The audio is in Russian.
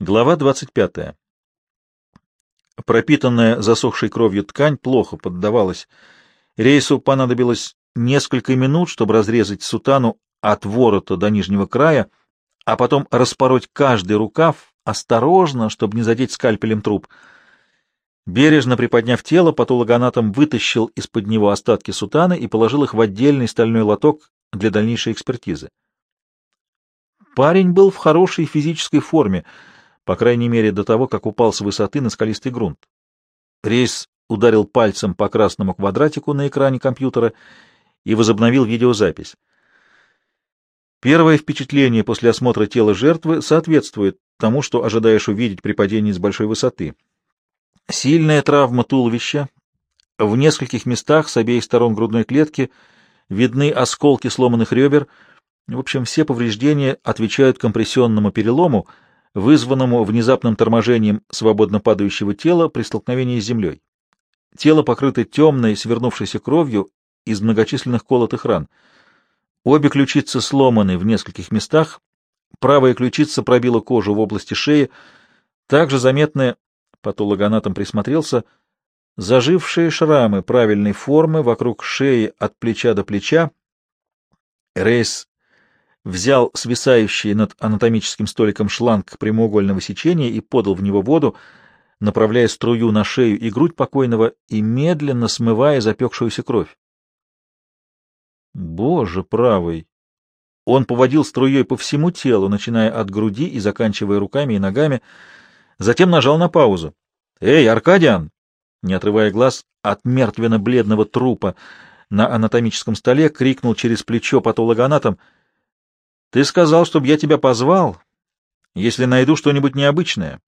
Глава 25. Пропитанная засохшей кровью ткань плохо поддавалась. Рейсу понадобилось несколько минут, чтобы разрезать сутану от ворота до нижнего края, а потом распороть каждый рукав осторожно, чтобы не задеть скальпелем труп. Бережно приподняв тело, патологоанатом вытащил из-под него остатки сутаны и положил их в отдельный стальной лоток для дальнейшей экспертизы. Парень был в хорошей физической форме — по крайней мере до того, как упал с высоты на скалистый грунт. Рейс ударил пальцем по красному квадратику на экране компьютера и возобновил видеозапись. Первое впечатление после осмотра тела жертвы соответствует тому, что ожидаешь увидеть при падении с большой высоты. Сильная травма туловища, в нескольких местах с обеих сторон грудной клетки видны осколки сломанных ребер, в общем, все повреждения отвечают компрессионному перелому — вызванному внезапным торможением свободно падающего тела при столкновении с землей. Тело покрыто темной, свернувшейся кровью из многочисленных колотых ран. Обе ключицы сломаны в нескольких местах, правая ключица пробила кожу в области шеи, также заметны, патологоанатом присмотрелся, зажившие шрамы правильной формы вокруг шеи от плеча до плеча. Рейс взял свисающий над анатомическим столиком шланг прямоугольного сечения и подал в него воду, направляя струю на шею и грудь покойного и медленно смывая запекшуюся кровь. Боже правый! Он поводил струей по всему телу, начиная от груди и заканчивая руками и ногами, затем нажал на паузу. «Эй, Аркадиан!» Не отрывая глаз от мертвенно-бледного трупа на анатомическом столе, крикнул через плечо патологоанатом — ты сказал, чтобы я тебя позвал, если найду что-нибудь необычное.